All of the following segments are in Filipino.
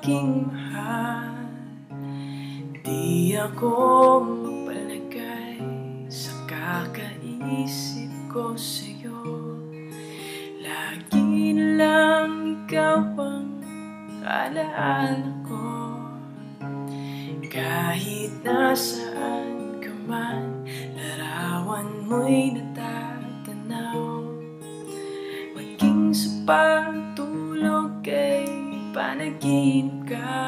aking mahal. Di ako magpalagay sa kakaisip ko sa'yo. Lagi na lang ikaw ang alaala ko. Kahit nasaan ka man Larawan mo'y natatanaw. Maging sa ay panaginip ka.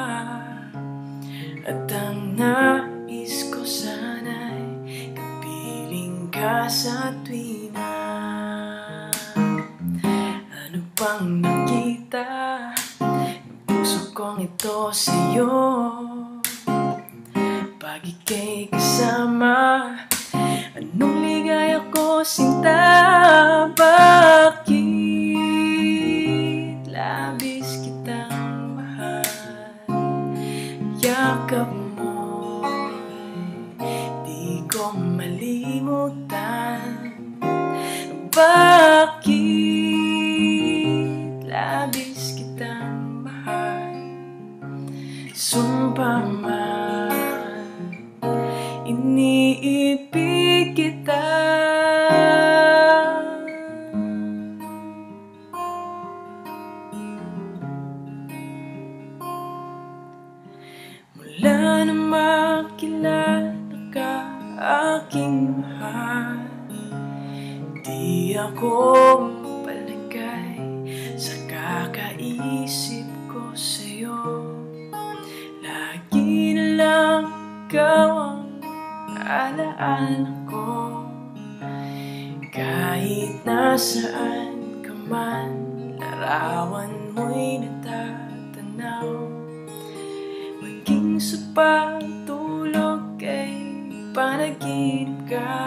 At ang nais ko sana'y kapiling ka sa tuwina Ano pang nakita? Ng puso kong ito sa'yo. Pag ika'y kasama. Anong ligaya ko sinta Yakap mo'y di ko malimutan Bakit labis kitang mahal. Sumpa man Iniibig kita Mula na makilala ka aking mahal. Di ako palagay sa kakaisip ko sa'yo. Lagi na lang ikaw ang alaala ko. Kahit nasaan ka man Larawan mo'y natatanaw Maging sa pagtulog ay panaginip ka.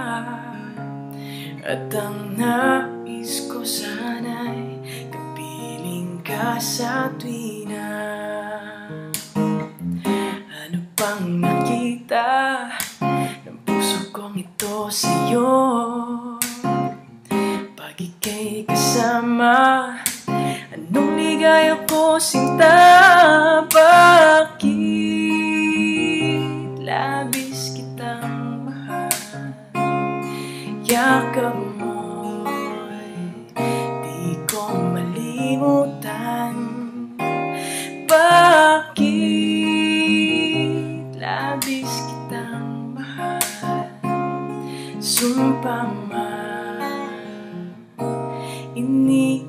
At ang nais ko sana'y kapiling ka sa tuwina Ano pang nakita ng puso kong ito sa'yo? Pag ika'y kasama Anong ligaya ko sinta Yakap mo'y di ko malimutan Bakit labis kitang mahal. Sumpa man Ini